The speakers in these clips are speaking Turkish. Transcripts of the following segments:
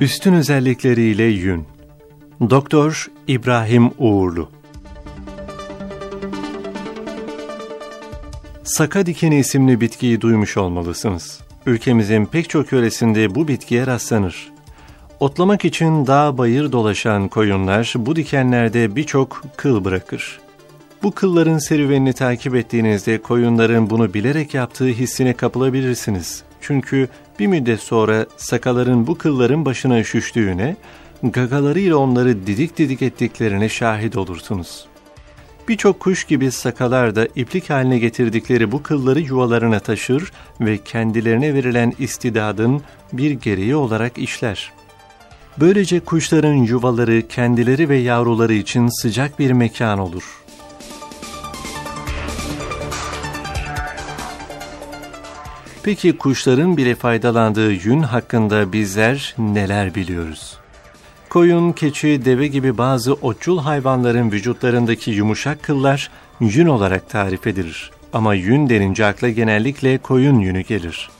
Üstün özellikleriyle yün. Doktor İbrahim Uğurlu Saka dikeni isimli bitkiyi duymuş olmalısınız. Ülkemizin pek çok yöresinde bu bitkiye rastlanır. Otlamak için dağ bayır dolaşan koyunlar bu dikenlerde birçok kıl bırakır. Bu kılların serüvenini takip ettiğinizde koyunların bunu bilerek yaptığı hissine kapılabilirsiniz. Çünkü bir müddet sonra sakaların bu kılların başına üşüştüğüne, gagalarıyla onları didik didik ettiklerine şahit olursunuz. Birçok kuş gibi sakalar da iplik haline getirdikleri bu kılları yuvalarına taşır ve kendilerine verilen istidadın bir gereği olarak işler. Böylece kuşların yuvaları kendileri ve yavruları için sıcak bir mekan olur. Peki kuşların bile faydalandığı yün hakkında bizler neler biliyoruz? Koyun, keçi, deve gibi bazı otçul hayvanların vücutlarındaki yumuşak kıllar yün olarak tarif edilir. Ama yün denince akla genellikle koyun yünü gelir.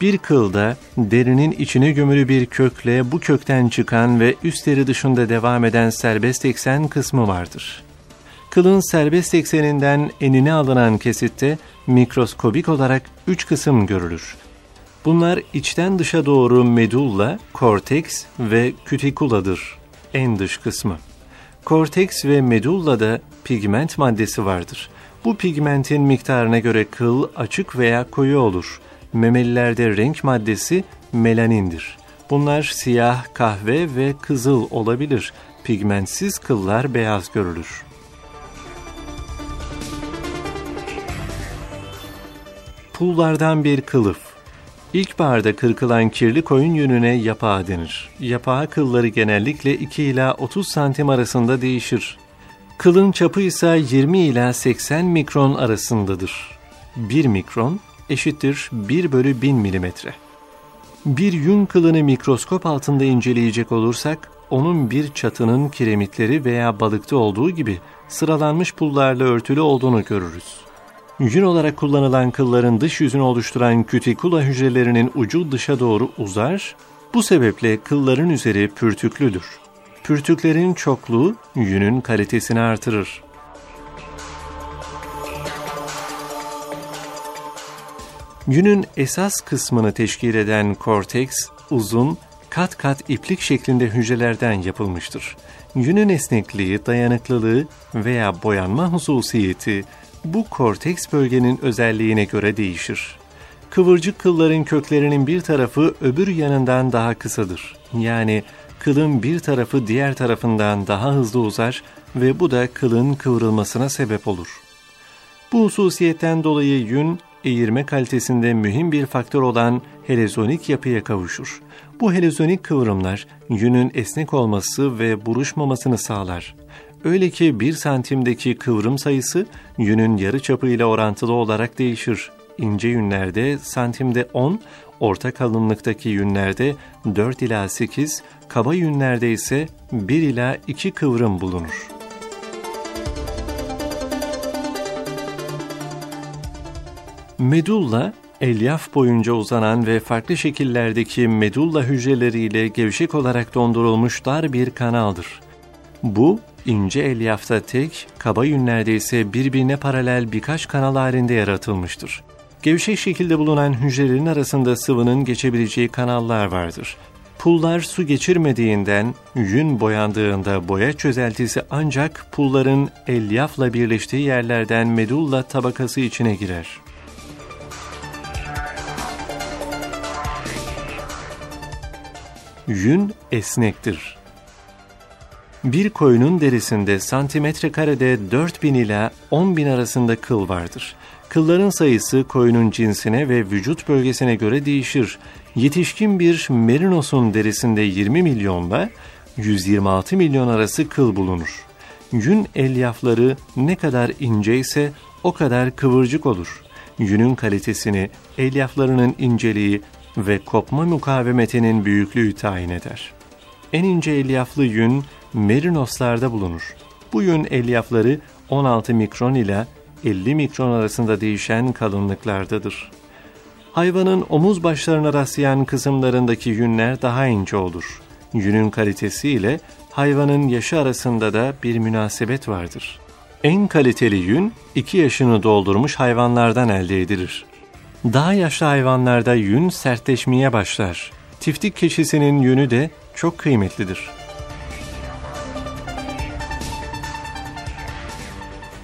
Bir kılda derinin içine gömülü bir kökle bu kökten çıkan ve üst deri dışında devam eden serbest eksen kısmı vardır. Kılın serbest ekseninden enine alınan kesitte mikroskobik olarak üç kısım görülür. Bunlar içten dışa doğru medulla, korteks ve kütikuladır. En dış kısmı. Korteks ve medullada pigment maddesi vardır. Bu pigmentin miktarına göre kıl açık veya koyu olur. Memelilerde renk maddesi melanindir. Bunlar siyah, kahve ve kızıl olabilir. Pigmentsiz kıllar beyaz görülür. Pullardan bir kılıf. İlkbaharda kırkılan kirli koyun yününe yapağı denir. Yapağı kılları genellikle 2 ila 30 santim arasında değişir. Kılın çapı ise 20 ila 80 mikron arasındadır. 1 mikron eşittir 1 bölü 1000 milimetre. Bir yün kılını mikroskop altında inceleyecek olursak, onun bir çatının kiremitleri veya balıkta olduğu gibi sıralanmış pullarla örtülü olduğunu görürüz. Yün olarak kullanılan kılların dış yüzünü oluşturan kütikula hücrelerinin ucu dışa doğru uzar, bu sebeple kılların üzeri pürtüklüdür. Pürtüklerin çokluğu yünün kalitesini artırır. Yünün esas kısmını teşkil eden korteks, uzun, kat kat iplik şeklinde hücrelerden yapılmıştır. Yünün esnekliği, dayanıklılığı veya boyanma hususiyeti, bu korteks bölgenin özelliğine göre değişir. Kıvırcık kılların köklerinin bir tarafı öbür yanından daha kısadır. Yani kılın bir tarafı diğer tarafından daha hızlı uzar ve bu da kılın kıvrılmasına sebep olur. Bu hususiyetten dolayı yün, eğirme kalitesinde mühim bir faktör olan helezonik yapıya kavuşur. Bu helezonik kıvrımlar yünün esnek olması ve buruşmamasını sağlar. Öyle ki bir santimdeki kıvrım sayısı yünün yarı çapı ile orantılı olarak değişir. İnce yünlerde santimde 10, orta kalınlıktaki yünlerde 4 ila 8, kaba yünlerde ise 1 ila 2 kıvrım bulunur. Medulla, elyaf boyunca uzanan ve farklı şekillerdeki medulla hücreleriyle gevşek olarak dondurulmuş dar bir kanaldır. Bu, ince elyafta tek, kaba yünlerde ise birbirine paralel birkaç kanal halinde yaratılmıştır. Gevşek şekilde bulunan hücrelerin arasında sıvının geçebileceği kanallar vardır. Pullar su geçirmediğinden yün boyandığında boya çözeltisi ancak pulların elyafla birleştiği yerlerden medulla tabakası içine girer. Yün esnektir. Bir koyunun derisinde santimetre karede 4000 ila 10.000 arasında kıl vardır. Kılların sayısı koyunun cinsine ve vücut bölgesine göre değişir. Yetişkin bir merinosun derisinde 20 milyonla 126 milyon arası kıl bulunur. Yün elyafları ne kadar ince ise o kadar kıvırcık olur. Yünün kalitesini, elyaflarının inceliği ve kopma mukavemetinin büyüklüğü tayin eder. En ince elyaflı yün merinoslarda bulunur. Bu yün elyafları 16 mikron ile 50 mikron arasında değişen kalınlıklardadır. Hayvanın omuz başlarına rastlayan kısımlarındaki yünler daha ince olur. Yünün kalitesi ile hayvanın yaşı arasında da bir münasebet vardır. En kaliteli yün 2 yaşını doldurmuş hayvanlardan elde edilir. Daha yaşlı hayvanlarda yün sertleşmeye başlar. Tiftik keçisinin yünü de çok kıymetlidir.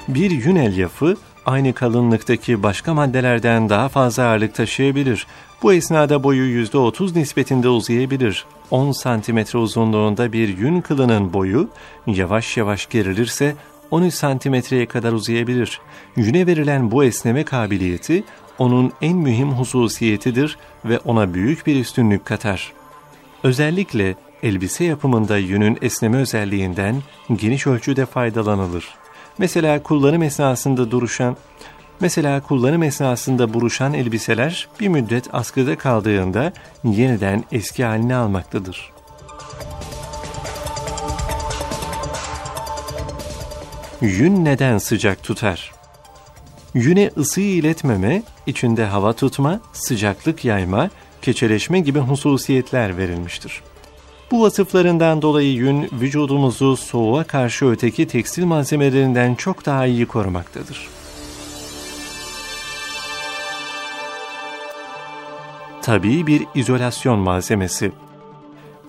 Bir yün elyafı aynı kalınlıktaki başka maddelerden daha fazla ağırlık taşıyabilir. Bu esnada boyu %30 nispetinde uzayabilir. 10 santimetre uzunluğunda bir yün kılının boyu yavaş yavaş gerilirse 13 santimetreye kadar uzayabilir. Yüne verilen bu esneme kabiliyeti onun en mühim hususiyetidir ve ona büyük bir üstünlük katar. Özellikle elbise yapımında yünün esneme özelliğinden geniş ölçüde faydalanılır. Mesela kullanım esnasında duruşan Mesela kullanım esnasında buruşan elbiseler bir müddet askıda kaldığında yeniden eski halini almaktadır. Yün neden sıcak tutar? Yüne ısıyı iletmeme, içinde hava tutma, sıcaklık yayma, keçeleşme gibi hususiyetler verilmiştir. Bu vasıflarından dolayı yün vücudumuzu soğuğa karşı öteki tekstil malzemelerinden çok daha iyi korumaktadır. Tabii bir izolasyon malzemesi.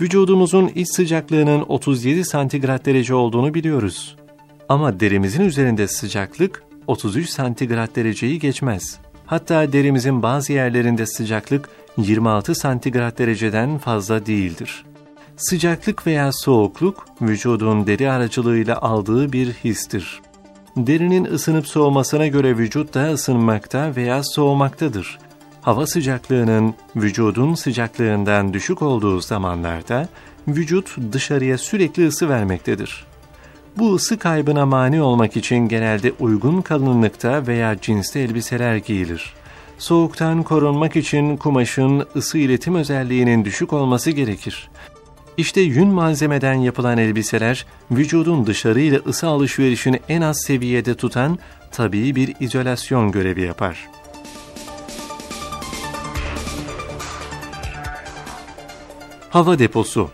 Vücudumuzun iç sıcaklığının 37 santigrat derece olduğunu biliyoruz. Ama derimizin üzerinde sıcaklık 33 santigrat dereceyi geçmez. Hatta derimizin bazı yerlerinde sıcaklık 26 santigrat dereceden fazla değildir. Sıcaklık veya soğukluk vücudun deri aracılığıyla aldığı bir histir. Derinin ısınıp soğumasına göre vücut da ısınmakta veya soğumaktadır. Hava sıcaklığının vücudun sıcaklığından düşük olduğu zamanlarda vücut dışarıya sürekli ısı vermektedir. Bu ısı kaybına mani olmak için genelde uygun kalınlıkta veya cinste elbiseler giyilir. Soğuktan korunmak için kumaşın ısı iletim özelliğinin düşük olması gerekir. İşte yün malzemeden yapılan elbiseler, vücudun dışarıyla ısı alışverişini en az seviyede tutan tabii bir izolasyon görevi yapar. Hava deposu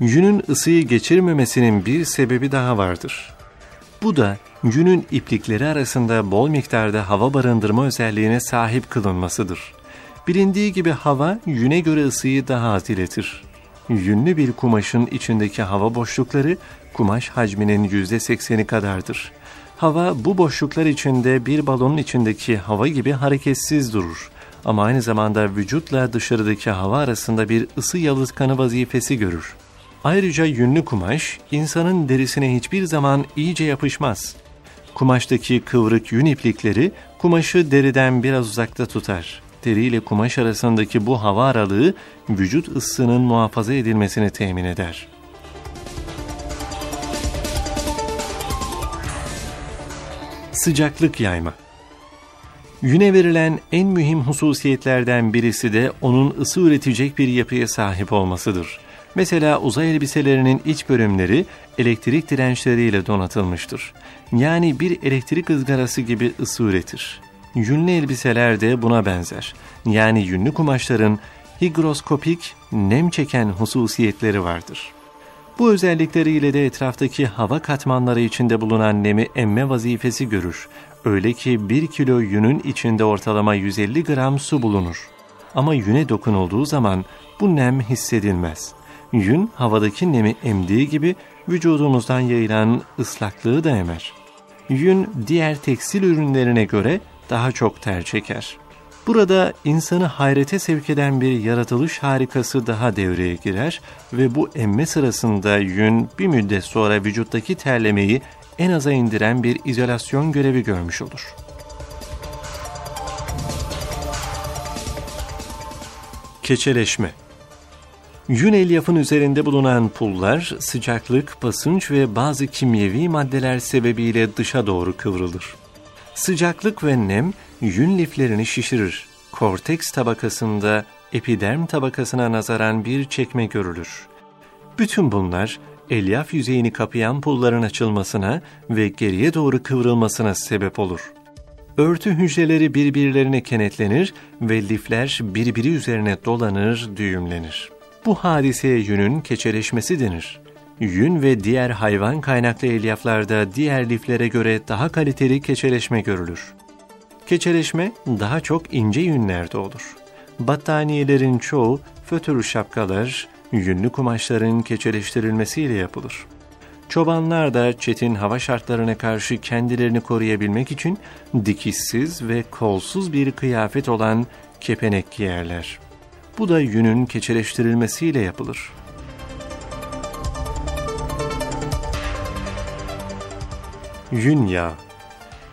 Yünün ısıyı geçirmemesinin bir sebebi daha vardır. Bu da yünün iplikleri arasında bol miktarda hava barındırma özelliğine sahip kılınmasıdır. Bilindiği gibi hava yüne göre ısıyı daha az iletir. Yünlü bir kumaşın içindeki hava boşlukları kumaş hacminin %80'i kadardır. Hava bu boşluklar içinde bir balonun içindeki hava gibi hareketsiz durur. Ama aynı zamanda vücutla dışarıdaki hava arasında bir ısı yalıtkanı vazifesi görür. Ayrıca yünlü kumaş insanın derisine hiçbir zaman iyice yapışmaz. Kumaştaki kıvrık yün iplikleri kumaşı deriden biraz uzakta tutar. Deri ile kumaş arasındaki bu hava aralığı vücut ısısının muhafaza edilmesini temin eder. Sıcaklık yayma Yüne verilen en mühim hususiyetlerden birisi de onun ısı üretecek bir yapıya sahip olmasıdır. Mesela uzay elbiselerinin iç bölümleri elektrik dirençleriyle donatılmıştır. Yani bir elektrik ızgarası gibi ısı üretir. Yünlü elbiseler de buna benzer. Yani yünlü kumaşların higroskopik, nem çeken hususiyetleri vardır. Bu özellikleriyle de etraftaki hava katmanları içinde bulunan nemi emme vazifesi görür. Öyle ki 1 kilo yünün içinde ortalama 150 gram su bulunur. Ama yüne dokunulduğu zaman bu nem hissedilmez. Yün havadaki nemi emdiği gibi vücudumuzdan yayılan ıslaklığı da emer. Yün diğer tekstil ürünlerine göre daha çok ter çeker. Burada insanı hayrete sevk eden bir yaratılış harikası daha devreye girer ve bu emme sırasında yün bir müddet sonra vücuttaki terlemeyi en aza indiren bir izolasyon görevi görmüş olur. Keçeleşme Yün elyafın üzerinde bulunan pullar sıcaklık, basınç ve bazı kimyevi maddeler sebebiyle dışa doğru kıvrılır. Sıcaklık ve nem yün liflerini şişirir. Korteks tabakasında epiderm tabakasına nazaran bir çekme görülür. Bütün bunlar elyaf yüzeyini kapayan pulların açılmasına ve geriye doğru kıvrılmasına sebep olur. Örtü hücreleri birbirlerine kenetlenir ve lifler birbiri üzerine dolanır, düğümlenir. Bu hadiseye yünün keçeleşmesi denir. Yün ve diğer hayvan kaynaklı elyaflarda diğer liflere göre daha kaliteli keçeleşme görülür. Keçeleşme daha çok ince yünlerde olur. Battaniyelerin çoğu fötür şapkalar, yünlü kumaşların keçeleştirilmesiyle yapılır. Çobanlar da çetin hava şartlarına karşı kendilerini koruyabilmek için dikişsiz ve kolsuz bir kıyafet olan kepenek giyerler. Bu da yünün keçeleştirilmesiyle yapılır. Yün yağı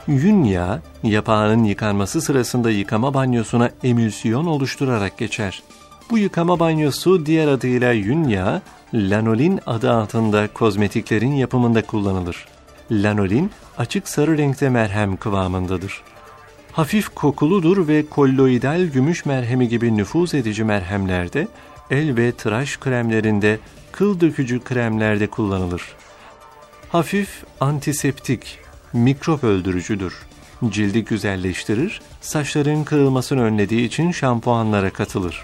Yün yağı, yapağının yıkanması sırasında yıkama banyosuna emülsiyon oluşturarak geçer. Bu yıkama banyosu diğer adıyla yün yağı, lanolin adı altında kozmetiklerin yapımında kullanılır. Lanolin, açık sarı renkte merhem kıvamındadır. Hafif kokuludur ve kolloidal gümüş merhemi gibi nüfuz edici merhemlerde, el ve tıraş kremlerinde, kıl dökücü kremlerde kullanılır. Hafif antiseptik, mikrop öldürücüdür. Cildi güzelleştirir, saçların kırılmasını önlediği için şampuanlara katılır.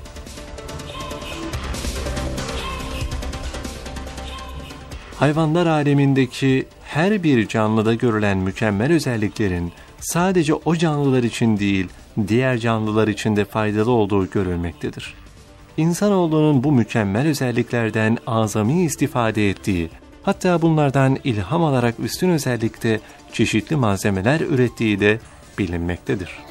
Hayvanlar alemindeki her bir canlıda görülen mükemmel özelliklerin sadece o canlılar için değil, diğer canlılar için de faydalı olduğu görülmektedir. İnsanoğlunun bu mükemmel özelliklerden azami istifade ettiği, hatta bunlardan ilham alarak üstün özellikte çeşitli malzemeler ürettiği de bilinmektedir.